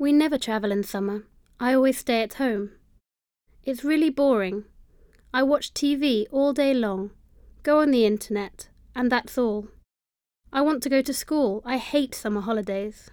We never travel in summer. I always stay at home. It's really boring. I watch TV all day long, go on the internet, and that's all. I want to go to school. I hate summer holidays.